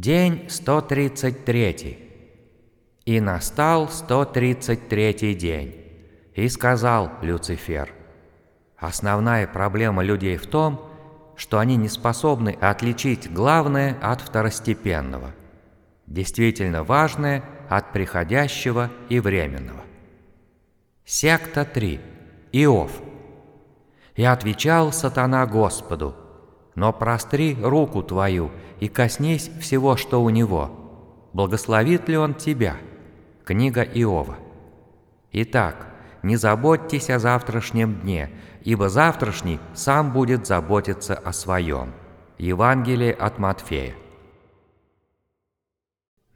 День 133. И настал 133 день. И сказал Люцифер, основная проблема людей в том, что они не способны отличить главное от второстепенного, действительно важное от приходящего и временного. Секта 3. Иов. И отвечал сатана Господу, но простри руку твою и коснись всего, что у него. Благословит ли он тебя? Книга Иова. Итак, не заботьтесь о завтрашнем дне, ибо завтрашний сам будет заботиться о своем. Евангелие от Матфея.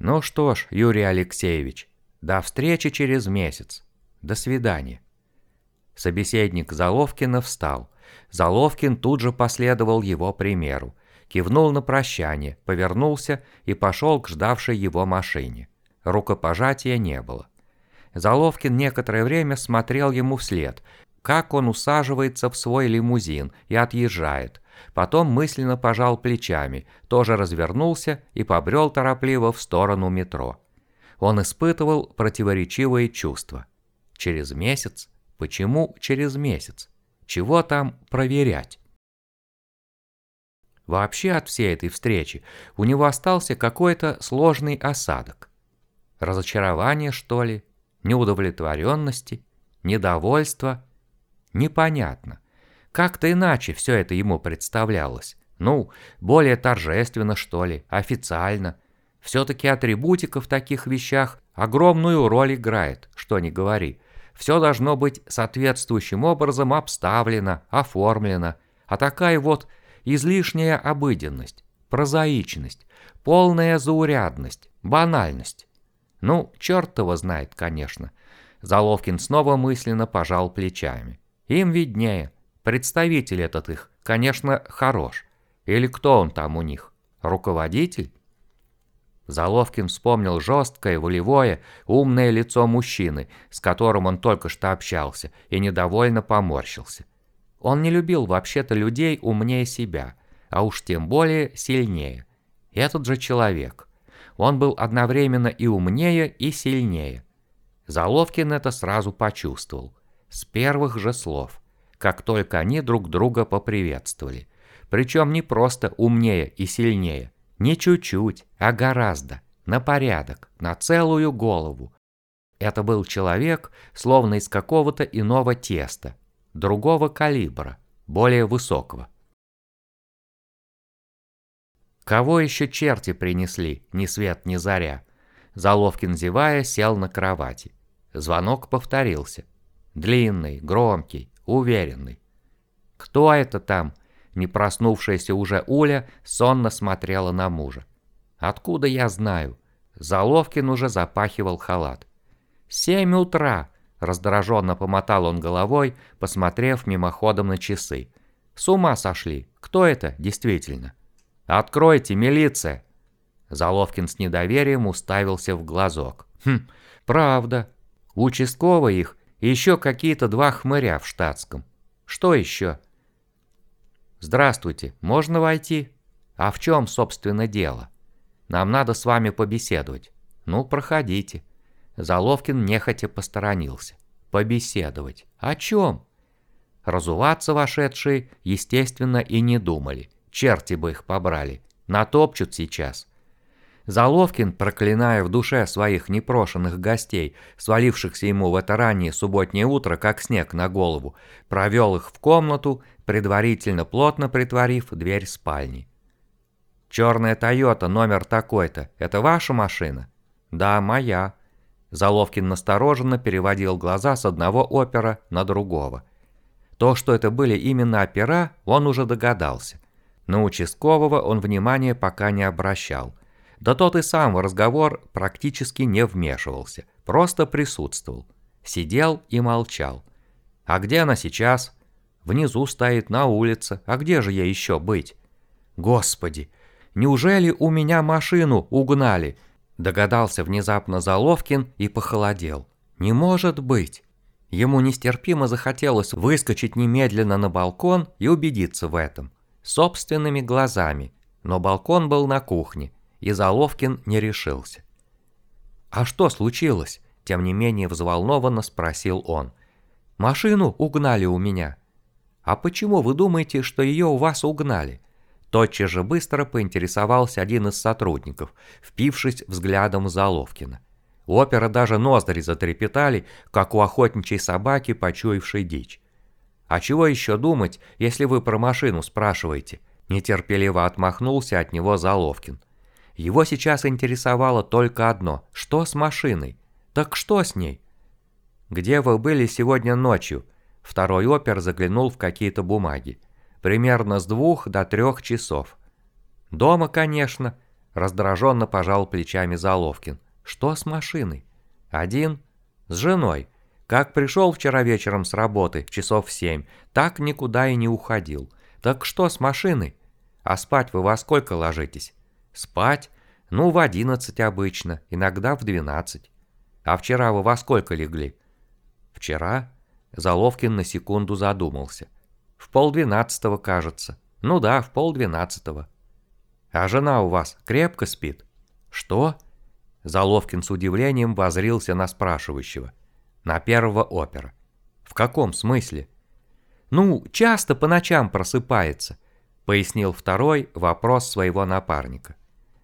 Ну что ж, Юрий Алексеевич, до встречи через месяц. До свидания. Собеседник Заловкина встал. Заловкин тут же последовал его примеру кивнул на прощание, повернулся и пошел к ждавшей его машине. Рукопожатия не было. Заловкин некоторое время смотрел ему вслед, как он усаживается в свой лимузин и отъезжает. Потом мысленно пожал плечами, тоже развернулся и побрел торопливо в сторону метро. Он испытывал противоречивые чувства. Через месяц? Почему через месяц? Чего там проверять? Вообще от всей этой встречи у него остался какой-то сложный осадок. Разочарование, что ли? Неудовлетворенности? Недовольство? Непонятно. Как-то иначе все это ему представлялось. Ну, более торжественно, что ли, официально. Все-таки атрибутика в таких вещах огромную роль играет, что ни говори. Все должно быть соответствующим образом обставлено, оформлено. А такая вот излишняя обыденность, прозаичность, полная заурядность, банальность. Ну, черт его знает, конечно. Заловкин снова мысленно пожал плечами. Им виднее. Представитель этот их, конечно, хорош. Или кто он там у них? Руководитель? Заловкин вспомнил жесткое, волевое, умное лицо мужчины, с которым он только что общался, и недовольно поморщился. Он не любил вообще-то людей умнее себя, а уж тем более сильнее. Этот же человек. Он был одновременно и умнее, и сильнее. Заловкин это сразу почувствовал. С первых же слов, как только они друг друга поприветствовали. Причем не просто умнее и сильнее, не чуть-чуть, а гораздо, на порядок, на целую голову. Это был человек, словно из какого-то иного теста, другого калибра, более высокого. Кого еще черти принесли, ни свет, ни заря? Заловкин, зевая, сел на кровати. Звонок повторился. Длинный, громкий, уверенный. «Кто это там?» Не проснувшаяся уже Уля сонно смотрела на мужа. «Откуда я знаю?» Заловкин уже запахивал халат. «Семь утра!» Раздраженно помотал он головой, посмотрев мимоходом на часы. «С ума сошли! Кто это, действительно?» «Откройте, милиция!» Заловкин с недоверием уставился в глазок. «Хм, правда. У участкового их еще какие-то два хмыря в штатском. Что еще?» «Здравствуйте, можно войти?» «А в чем, собственно, дело? Нам надо с вами побеседовать. Ну, проходите». Заловкин нехотя посторонился. Побеседовать. О чем? Разуваться вошедшие, естественно, и не думали. Черти бы их побрали. Натопчут сейчас. Заловкин, проклиная в душе своих непрошенных гостей, свалившихся ему в это раннее субботнее утро, как снег на голову, провел их в комнату, предварительно плотно притворив дверь спальни. «Черная Тойота, номер такой-то, это ваша машина?» «Да, моя», Заловкин настороженно переводил глаза с одного опера на другого. То, что это были именно опера, он уже догадался. На участкового он внимания пока не обращал. Да тот и сам в разговор практически не вмешивался, просто присутствовал. Сидел и молчал. «А где она сейчас?» «Внизу стоит, на улице. А где же ей еще быть?» «Господи! Неужели у меня машину угнали?» Догадался внезапно Заловкин и похолодел. «Не может быть!» Ему нестерпимо захотелось выскочить немедленно на балкон и убедиться в этом. Собственными глазами. Но балкон был на кухне, и Заловкин не решился. «А что случилось?» – тем не менее взволнованно спросил он. «Машину угнали у меня». «А почему вы думаете, что ее у вас угнали?» Тотчас же быстро поинтересовался один из сотрудников, впившись взглядом Заловкина. У опера даже ноздри затрепетали, как у охотничьей собаки, почуявшей дичь. «А чего еще думать, если вы про машину спрашиваете?» Нетерпеливо отмахнулся от него Заловкин. Его сейчас интересовало только одно – что с машиной? Так что с ней? «Где вы были сегодня ночью?» Второй опер заглянул в какие-то бумаги. «Примерно с двух до трех часов». «Дома, конечно», – раздраженно пожал плечами Заловкин. «Что с машиной?» «Один?» «С женой. Как пришел вчера вечером с работы, часов в семь, так никуда и не уходил. Так что с машиной? А спать вы во сколько ложитесь?» «Спать? Ну, в одиннадцать обычно, иногда в двенадцать. А вчера вы во сколько легли?» «Вчера?» Заловкин на секунду задумался. «В полдвенадцатого, кажется. Ну да, в полдвенадцатого». «А жена у вас крепко спит?» «Что?» Заловкин с удивлением возрился на спрашивающего. На первого опера. «В каком смысле?» «Ну, часто по ночам просыпается», — пояснил второй вопрос своего напарника.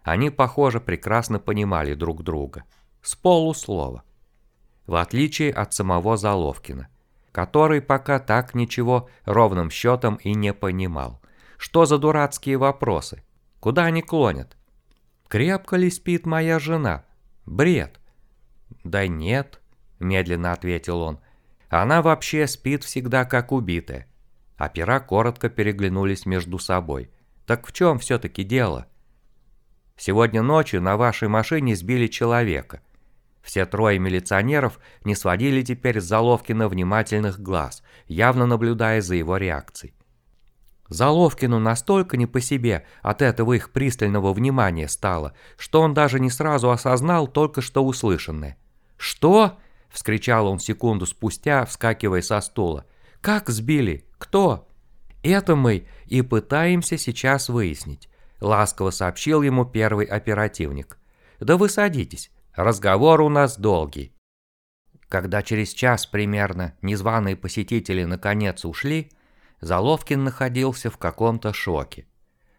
Они, похоже, прекрасно понимали друг друга. С полуслова. В отличие от самого Заловкина, который пока так ничего ровным счетом и не понимал. Что за дурацкие вопросы? Куда они клонят? Крепко ли спит моя жена? Бред. Да нет, медленно ответил он. Она вообще спит всегда как убитая. Опера коротко переглянулись между собой. Так в чем все-таки дело? Сегодня ночью на вашей машине сбили человека. Все трое милиционеров не сводили теперь с Заловкина внимательных глаз, явно наблюдая за его реакцией. Заловкину настолько не по себе от этого их пристального внимания стало, что он даже не сразу осознал только что услышанное. «Что?» – вскричал он секунду спустя, вскакивая со стула. «Как сбили? Кто?» «Это мы и пытаемся сейчас выяснить. — ласково сообщил ему первый оперативник. «Да вы садитесь, разговор у нас долгий». Когда через час примерно незваные посетители наконец ушли, Заловкин находился в каком-то шоке.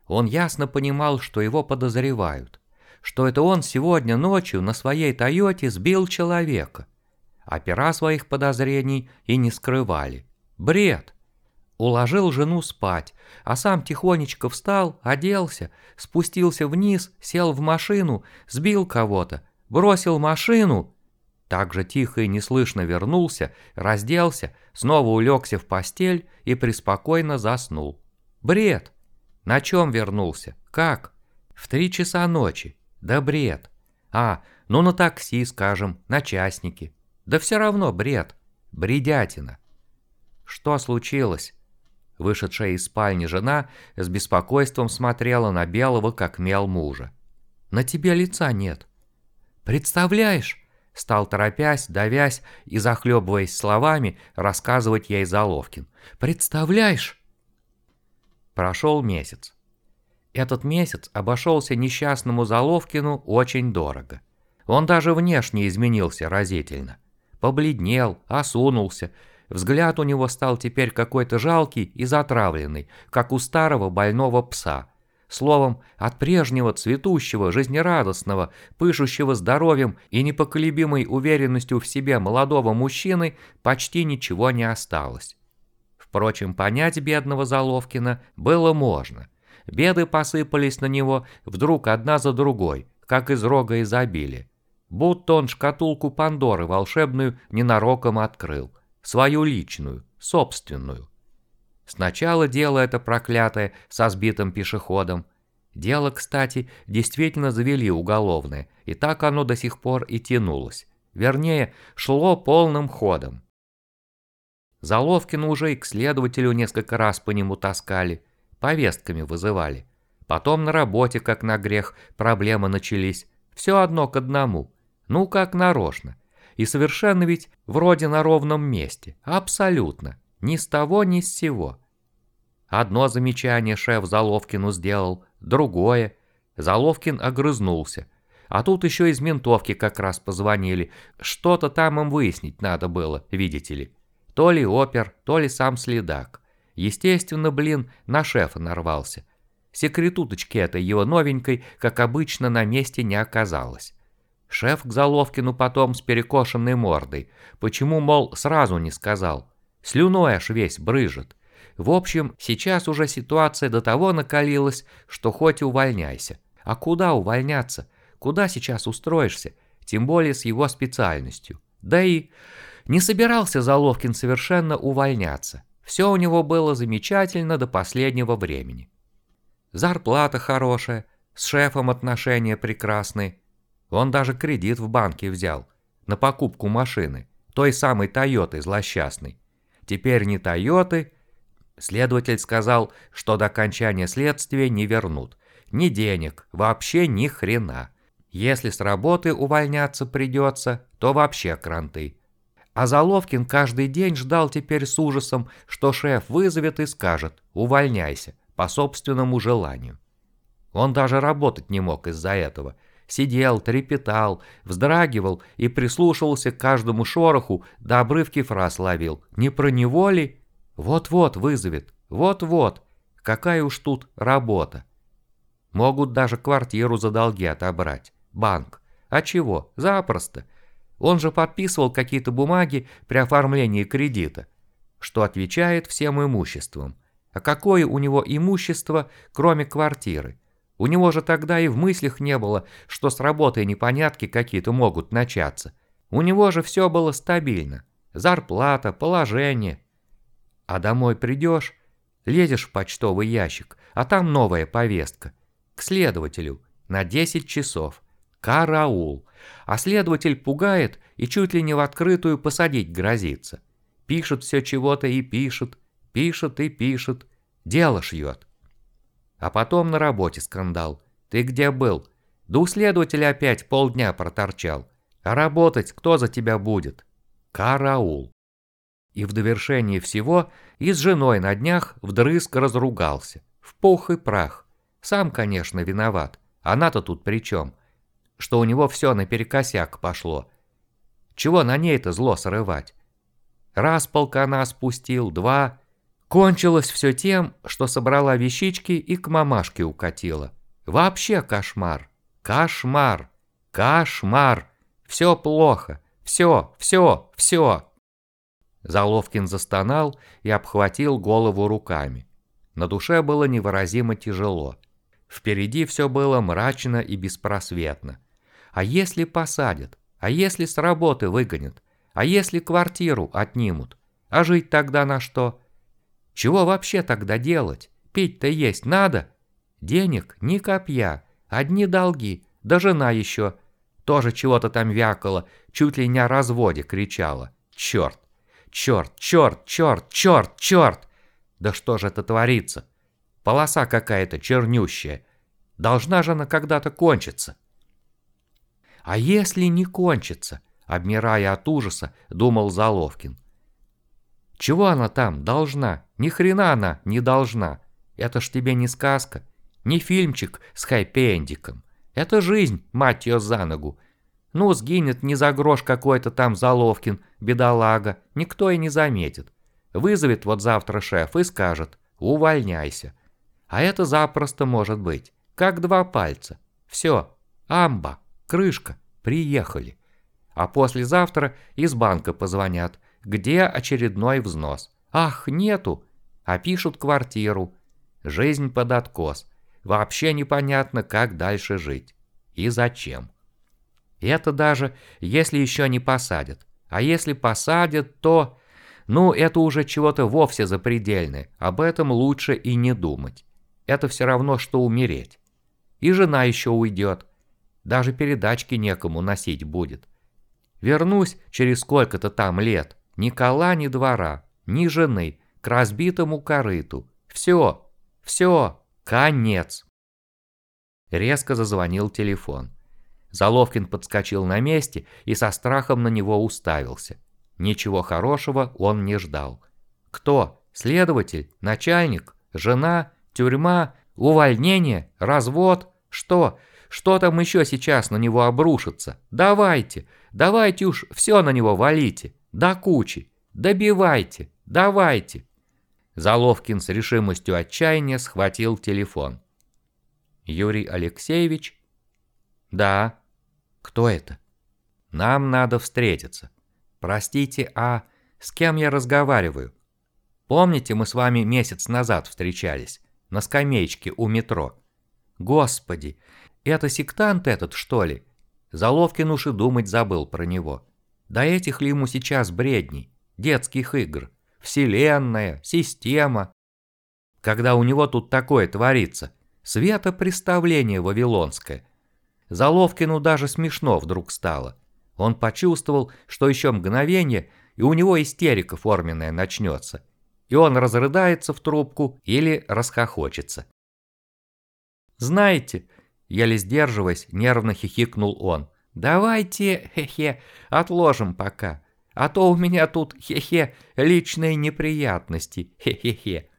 Он ясно понимал, что его подозревают, что это он сегодня ночью на своей «Тойоте» сбил человека. Опера своих подозрений и не скрывали. Бред! Уложил жену спать, а сам тихонечко встал, оделся, спустился вниз, сел в машину, сбил кого-то, бросил машину. Так же тихо и неслышно вернулся, разделся, снова улегся в постель и преспокойно заснул. Бред! На чем вернулся? Как? В три часа ночи. Да бред. А, ну на такси, скажем, на частники. Да все равно бред. Бредятина. Что случилось? Вышедшая из спальни жена с беспокойством смотрела на белого, как мел мужа. «На тебе лица нет». «Представляешь?» Стал торопясь, давясь и захлебываясь словами, рассказывать ей Заловкин. «Представляешь?» Прошел месяц. Этот месяц обошелся несчастному Заловкину очень дорого. Он даже внешне изменился разительно. Побледнел, осунулся, Взгляд у него стал теперь какой-то жалкий и затравленный, как у старого больного пса. Словом, от прежнего цветущего, жизнерадостного, пышущего здоровьем и непоколебимой уверенностью в себе молодого мужчины почти ничего не осталось. Впрочем, понять бедного Заловкина было можно. Беды посыпались на него вдруг одна за другой, как из рога изобилия. Будто он шкатулку Пандоры волшебную ненароком открыл свою личную, собственную. Сначала дело это проклятое со сбитым пешеходом. Дело, кстати, действительно завели уголовное, и так оно до сих пор и тянулось. Вернее, шло полным ходом. Заловкина уже и к следователю несколько раз по нему таскали, повестками вызывали. Потом на работе, как на грех, проблемы начались. Все одно к одному. Ну, как нарочно. И совершенно ведь вроде на ровном месте. Абсолютно. Ни с того, ни с сего. Одно замечание шеф Заловкину сделал, другое. Заловкин огрызнулся. А тут еще из ментовки как раз позвонили. Что-то там им выяснить надо было, видите ли. То ли опер, то ли сам следак. Естественно, блин, на шефа нарвался. Секретуточки этой его новенькой, как обычно, на месте не оказалось. Шеф к Заловкину потом с перекошенной мордой. Почему, мол, сразу не сказал? Слюной аж весь брыжет. В общем, сейчас уже ситуация до того накалилась, что хоть увольняйся. А куда увольняться? Куда сейчас устроишься? Тем более с его специальностью. Да и не собирался Заловкин совершенно увольняться. Все у него было замечательно до последнего времени. Зарплата хорошая, с шефом отношения прекрасные. Он даже кредит в банке взял на покупку машины, той самой Тойоты злосчастной. Теперь не Тойоты. Следователь сказал, что до окончания следствия не вернут. Ни денег, вообще ни хрена. Если с работы увольняться придется, то вообще кранты. А Заловкин каждый день ждал теперь с ужасом, что шеф вызовет и скажет «увольняйся» по собственному желанию. Он даже работать не мог из-за этого. Сидел, трепетал, вздрагивал и прислушивался к каждому шороху, до обрывки фраз ловил. Не про него ли? Вот-вот вызовет, вот-вот. Какая уж тут работа. Могут даже квартиру за долги отобрать. Банк. А чего? Запросто. Он же подписывал какие-то бумаги при оформлении кредита, что отвечает всем имуществом. А какое у него имущество, кроме квартиры? У него же тогда и в мыслях не было, что с работой непонятки какие-то могут начаться. У него же все было стабильно. Зарплата, положение. А домой придешь, лезешь в почтовый ящик, а там новая повестка. К следователю на 10 часов. Караул. А следователь пугает и чуть ли не в открытую посадить грозится. Пишет все чего-то и пишет, пишет и пишет. Дело шьет. А потом на работе скандал. Ты где был? Да у следователя опять полдня проторчал. А работать кто за тебя будет? Караул. И в довершении всего и с женой на днях вдрызг разругался. В пух и прах. Сам, конечно, виноват. Она-то тут при чем? что у него все наперекосяк пошло. Чего на ней-то зло срывать? Раз полкана спустил, два. Кончилось все тем, что собрала вещички и к мамашке укатила. Вообще кошмар. Кошмар. Кошмар. Все плохо. Все, все, все. Заловкин застонал и обхватил голову руками. На душе было невыразимо тяжело. Впереди все было мрачно и беспросветно. А если посадят? А если с работы выгонят? А если квартиру отнимут? А жить тогда на что? Чего вообще тогда делать? Пить-то есть надо? Денег ни копья, одни долги, да жена еще. Тоже чего-то там вякала, чуть ли не о разводе кричала. Черт, черт, черт, черт, черт, черт! Да что же это творится? Полоса какая-то чернющая. Должна же она когда-то кончиться. А если не кончится? Обмирая от ужаса, думал Заловкин. Чего она там должна? Ни хрена она не должна. Это ж тебе не сказка, не фильмчик с хэппи-эндиком. Это жизнь, мать ее за ногу. Ну, сгинет не за грош какой-то там Заловкин, бедолага, никто и не заметит. Вызовет вот завтра шеф и скажет «увольняйся». А это запросто может быть, как два пальца. Все, амба крышка, приехали. А послезавтра из банка позвонят, где очередной взнос. Ах, нету, а пишут квартиру. Жизнь под откос. Вообще непонятно, как дальше жить. И зачем. Это даже, если еще не посадят. А если посадят, то... Ну, это уже чего-то вовсе запредельное. Об этом лучше и не думать. Это все равно, что умереть. И жена еще уйдет. Даже передачки некому носить будет. Вернусь через сколько-то там лет. Ни кола, ни двора, ни жены, к разбитому корыту. Все, все, конец. Резко зазвонил телефон. Заловкин подскочил на месте и со страхом на него уставился. Ничего хорошего он не ждал. Кто? Следователь? Начальник? Жена? Тюрьма? Увольнение? Развод? Что? Что там еще сейчас на него обрушится? Давайте, давайте уж все на него валите. До кучи. Добивайте, давайте. Заловкин с решимостью отчаяния схватил телефон. Юрий Алексеевич? Да. Кто это? Нам надо встретиться. Простите, а с кем я разговариваю? Помните, мы с вами месяц назад встречались? На скамеечке у метро. Господи, это сектант этот, что ли? Заловкин уж и думать забыл про него. Да этих ли ему сейчас бредней, детских игр, вселенная, система? Когда у него тут такое творится, светопреставление вавилонское. Заловкину даже смешно вдруг стало. Он почувствовал, что еще мгновение, и у него истерика форменная начнется. И он разрыдается в трубку или расхохочется. «Знаете, Еле сдерживаясь, нервно хихикнул он. «Давайте, хе-хе, отложим пока. А то у меня тут, хе-хе, личные неприятности, хе-хе-хе».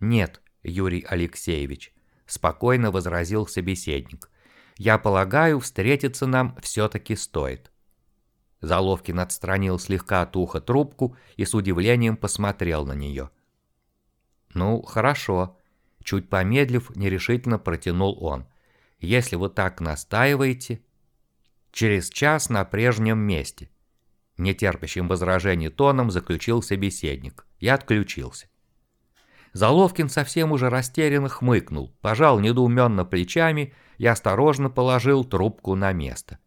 «Нет, Юрий Алексеевич», – спокойно возразил собеседник. «Я полагаю, встретиться нам все-таки стоит». Заловкин отстранил слегка от уха трубку и с удивлением посмотрел на нее. «Ну, хорошо», – чуть помедлив, нерешительно протянул он. Если вы так настаиваете, через час на прежнем месте. Нетерпящим возражений тоном заключил собеседник. Я отключился. Заловкин совсем уже растерянно хмыкнул, пожал недоуменно плечами и осторожно положил трубку на место.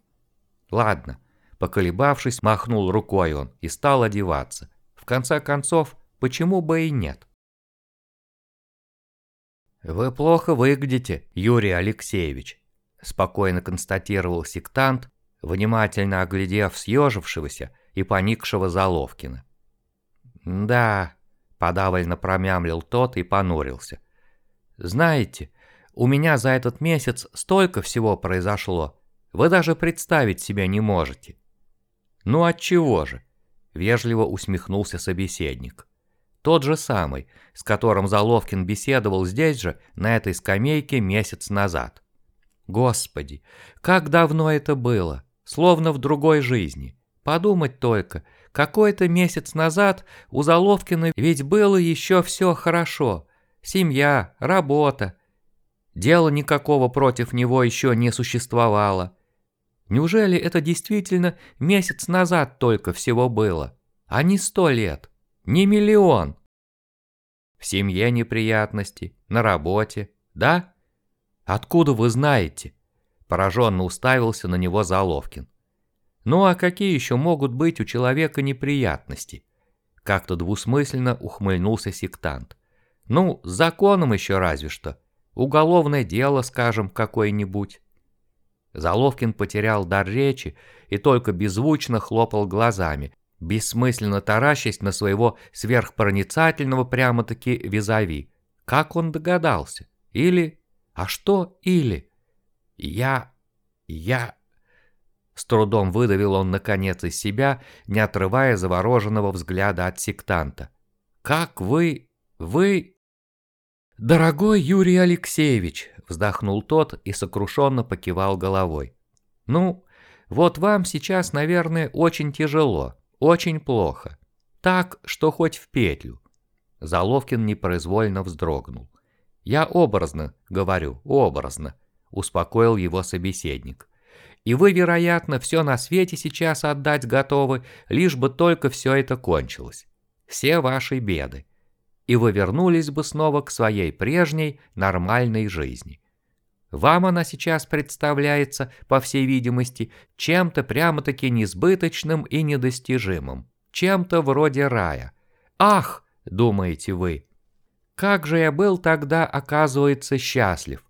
Ладно, поколебавшись, махнул рукой он и стал одеваться. В конце концов, почему бы и нет? «Вы плохо выглядите, Юрий Алексеевич», – спокойно констатировал сектант, внимательно оглядев съежившегося и поникшего Заловкина. «Да», – подавленно промямлил тот и понурился. «Знаете, у меня за этот месяц столько всего произошло, вы даже представить себе не можете». «Ну от чего же?» – вежливо усмехнулся собеседник. Тот же самый, с которым Заловкин беседовал здесь же, на этой скамейке месяц назад. Господи, как давно это было, словно в другой жизни. Подумать только, какой-то месяц назад у Заловкина ведь было еще все хорошо. Семья, работа. Дела никакого против него еще не существовало. Неужели это действительно месяц назад только всего было, а не сто лет? Не миллион. В семье неприятности, на работе, да? Откуда вы знаете? Пораженно уставился на него Заловкин. Ну а какие еще могут быть у человека неприятности? Как-то двусмысленно ухмыльнулся сектант. Ну, с законом еще разве что. Уголовное дело, скажем, какое-нибудь. Заловкин потерял дар речи и только беззвучно хлопал глазами, бессмысленно таращась на своего сверхпроницательного прямо-таки визави. Как он догадался? Или... А что или? Я... я... С трудом выдавил он наконец из себя, не отрывая завороженного взгляда от сектанта. «Как вы... вы...» «Дорогой Юрий Алексеевич», — вздохнул тот и сокрушенно покивал головой. «Ну, вот вам сейчас, наверное, очень тяжело. Очень плохо. Так, что хоть в петлю. Заловкин непроизвольно вздрогнул. Я образно, говорю, образно, успокоил его собеседник. И вы, вероятно, все на свете сейчас отдать готовы, лишь бы только все это кончилось. Все ваши беды. И вы вернулись бы снова к своей прежней нормальной жизни. Вам она сейчас представляется, по всей видимости, чем-то прямо-таки несбыточным и недостижимым, чем-то вроде рая. «Ах!» — думаете вы. «Как же я был тогда, оказывается, счастлив!»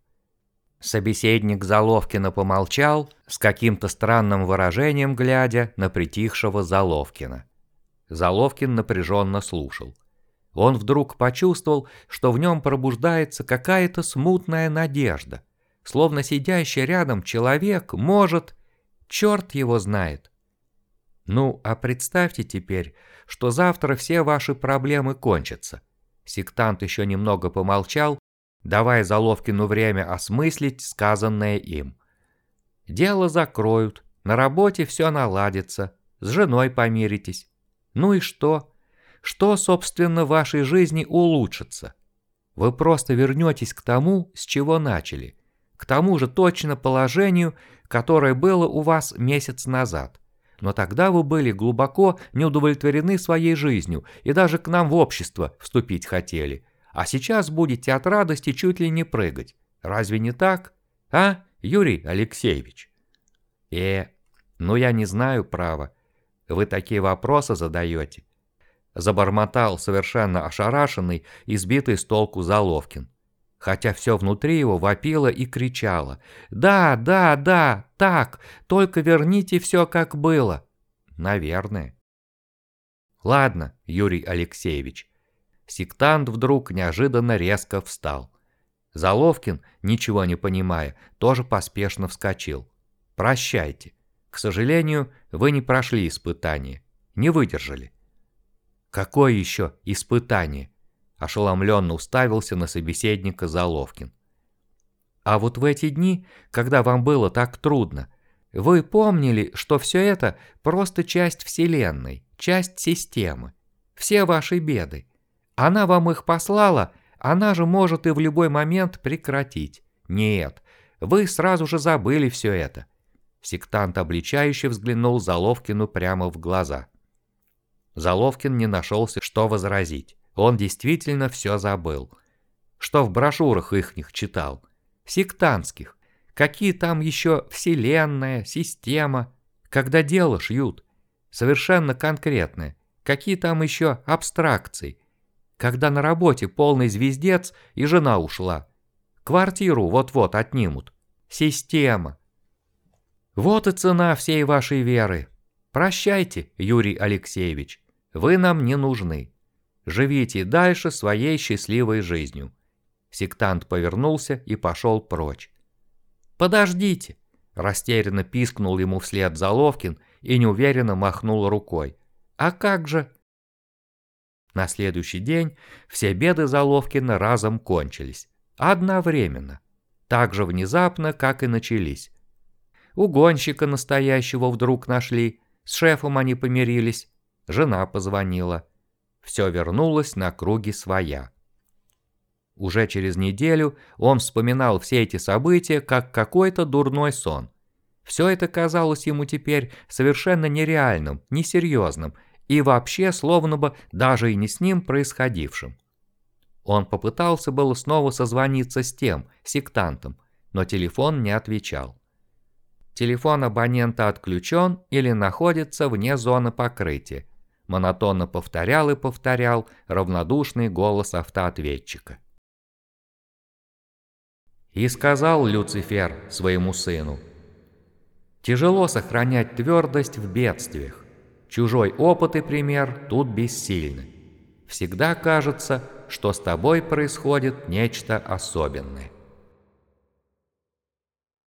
Собеседник Заловкина помолчал, с каким-то странным выражением глядя на притихшего Заловкина. Заловкин напряженно слушал. Он вдруг почувствовал, что в нем пробуждается какая-то смутная надежда словно сидящий рядом человек может... Черт его знает. Ну, а представьте теперь, что завтра все ваши проблемы кончатся. Сектант еще немного помолчал, давая Заловкину время осмыслить сказанное им. «Дело закроют, на работе все наладится, с женой помиритесь. Ну и что? Что, собственно, в вашей жизни улучшится? Вы просто вернетесь к тому, с чего начали, к тому же точно положению, которое было у вас месяц назад. Но тогда вы были глубоко неудовлетворены своей жизнью и даже к нам в общество вступить хотели. А сейчас будете от радости чуть ли не прыгать. Разве не так? А, Юрий Алексеевич? Э, ну я не знаю, право. Вы такие вопросы задаете. Забормотал совершенно ошарашенный и сбитый с толку Заловкин. Хотя все внутри его вопило и кричало. «Да, да, да, так, только верните все как было». Наверное. Ладно, Юрий Алексеевич. Сектант вдруг неожиданно резко встал. Заловкин, ничего не понимая, тоже поспешно вскочил. «Прощайте. К сожалению, вы не прошли испытание. Не выдержали». «Какое еще испытание?» Ошеломленно уставился на собеседника Заловкин. «А вот в эти дни, когда вам было так трудно, вы помнили, что все это просто часть Вселенной, часть системы, все ваши беды. Она вам их послала, она же может и в любой момент прекратить. Нет, вы сразу же забыли все это». Сектант обличающе взглянул Заловкину прямо в глаза. Заловкин не нашелся, что возразить. Он действительно все забыл. Что в брошюрах ихних читал? Сектантских. Какие там еще вселенная, система. Когда дело шьют. Совершенно конкретное. Какие там еще абстракции. Когда на работе полный звездец и жена ушла. Квартиру вот-вот отнимут. Система. Вот и цена всей вашей веры. Прощайте, Юрий Алексеевич. Вы нам не нужны. Живите дальше своей счастливой жизнью. Сектант повернулся и пошел прочь. «Подождите!» – растерянно пискнул ему вслед Заловкин и неуверенно махнул рукой. «А как же?» На следующий день все беды Заловкина разом кончились. Одновременно. Так же внезапно, как и начались. Угонщика настоящего вдруг нашли, с шефом они помирились, жена позвонила все вернулось на круги своя. Уже через неделю он вспоминал все эти события как какой-то дурной сон. Все это казалось ему теперь совершенно нереальным, несерьезным и вообще словно бы даже и не с ним происходившим. Он попытался было снова созвониться с тем, сектантом, но телефон не отвечал. Телефон абонента отключен или находится вне зоны покрытия, монотонно повторял и повторял равнодушный голос автоответчика. И сказал Люцифер своему сыну, «Тяжело сохранять твердость в бедствиях. Чужой опыт и пример тут бессильны. Всегда кажется, что с тобой происходит нечто особенное.